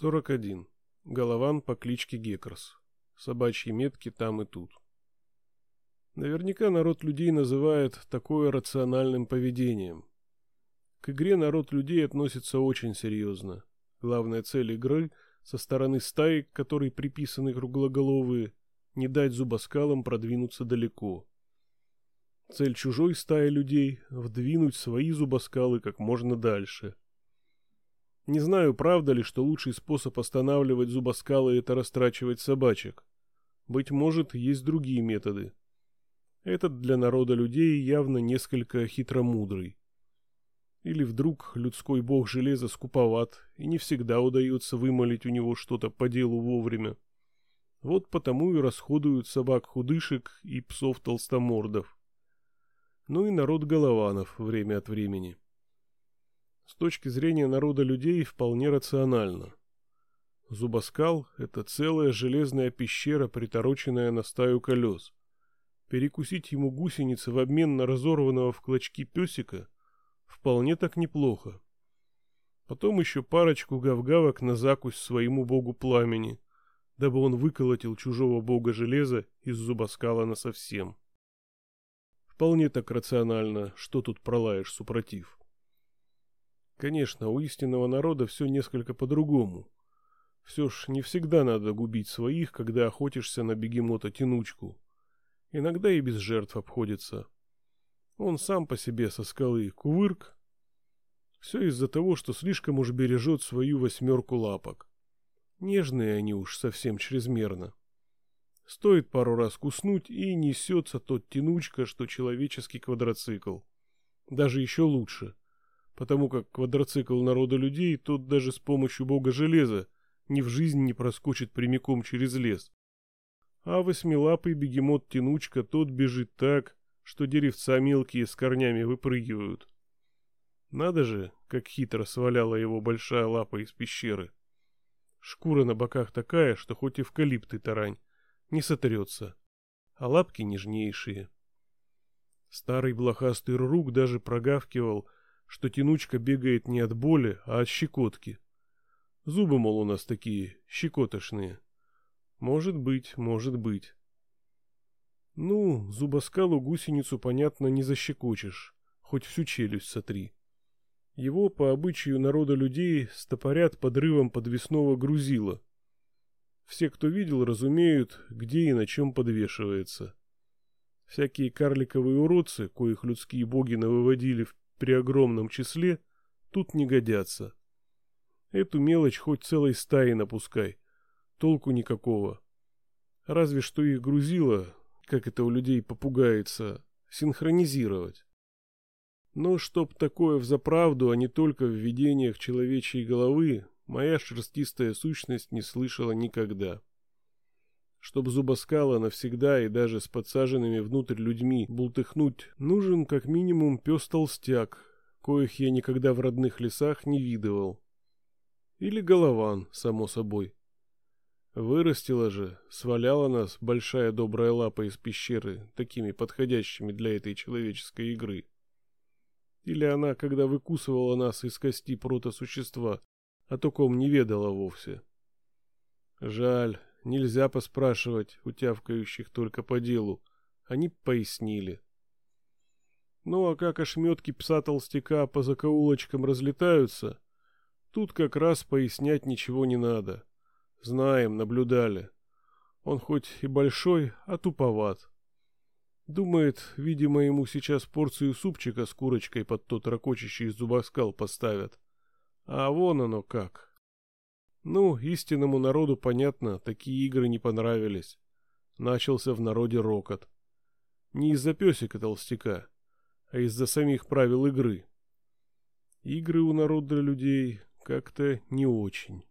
41. Голован по кличке Гекрос. Собачьи метки там и тут. Наверняка народ людей называет такое рациональным поведением. К игре народ людей относится очень серьезно. Главная цель игры со стороны стаи, которой приписаны круглоголовые, не дать зубоскалам продвинуться далеко. Цель чужой стаи людей – вдвинуть свои зубоскалы как можно дальше – не знаю, правда ли, что лучший способ останавливать зубоскалы – это растрачивать собачек. Быть может, есть другие методы. Этот для народа людей явно несколько хитромудрый. Или вдруг людской бог железа скуповат, и не всегда удается вымолить у него что-то по делу вовремя. Вот потому и расходуют собак-худышек и псов-толстомордов. Ну и народ голованов время от времени с точки зрения народа людей вполне рационально. Зубоскал — это целая железная пещера, притороченная на стаю колес. Перекусить ему гусеницы в обмен на разорванного в клочки песика вполне так неплохо. Потом еще парочку гавгавок на закусь своему богу пламени, дабы он выколотил чужого бога железа из зубоскала насовсем. Вполне так рационально, что тут пролаешь супротив. Конечно, у истинного народа все несколько по-другому. Все ж не всегда надо губить своих, когда охотишься на бегемота-тянучку. Иногда и без жертв обходится. Он сам по себе со скалы кувырк. Все из-за того, что слишком уж бережет свою восьмерку лапок. Нежные они уж совсем чрезмерно. Стоит пару раз куснуть, и несется тот тянучка, что человеческий квадроцикл. Даже еще лучше — потому как квадроцикл народа людей тот даже с помощью бога железа ни в жизнь не проскочит прямиком через лес. А восьмилапый бегемот-тянучка тот бежит так, что деревца мелкие с корнями выпрыгивают. Надо же, как хитро сваляла его большая лапа из пещеры. Шкура на боках такая, что хоть эвкалипты тарань, не сотрется, а лапки нежнейшие. Старый блохастый рук даже прогавкивал, что тянучка бегает не от боли, а от щекотки. Зубы, мол, у нас такие, щекотошные. Может быть, может быть. Ну, зубоскалу гусеницу, понятно, не защекочешь, хоть всю челюсть сотри. Его, по обычаю народа людей, стопорят подрывом подвесного грузила. Все, кто видел, разумеют, где и на чем подвешивается. Всякие карликовые уродцы, коих людские боги навыводили в при огромном числе тут не годятся. Эту мелочь хоть целой стаи напускай, толку никакого. Разве что их грузило, как это у людей попугается, синхронизировать. Но чтоб такое взаправду, а не только в видениях человечьей головы, моя шерстистая сущность не слышала никогда. Чтоб зубоскала навсегда и даже с подсаженными внутрь людьми бултыхнуть, нужен как минимум пес-толстяк, коих я никогда в родных лесах не видывал. Или голован, само собой. Вырастила же, сваляла нас большая добрая лапа из пещеры, такими подходящими для этой человеческой игры. Или она, когда выкусывала нас из кости протосущества, о таком не ведала вовсе. Жаль, Нельзя поспрашивать у тявкающих только по делу. Они пояснили. Ну а как ошметки пса-толстяка по закоулочкам разлетаются, тут как раз пояснять ничего не надо. Знаем, наблюдали. Он хоть и большой, а туповат. Думает, видимо, ему сейчас порцию супчика с курочкой под тот ракочащий зубоскал поставят. А вон оно как. Ну, истинному народу понятно, такие игры не понравились. Начался в народе рокот. Не из-за песика толстяка, а из-за самих правил игры. Игры у народа людей как-то не очень.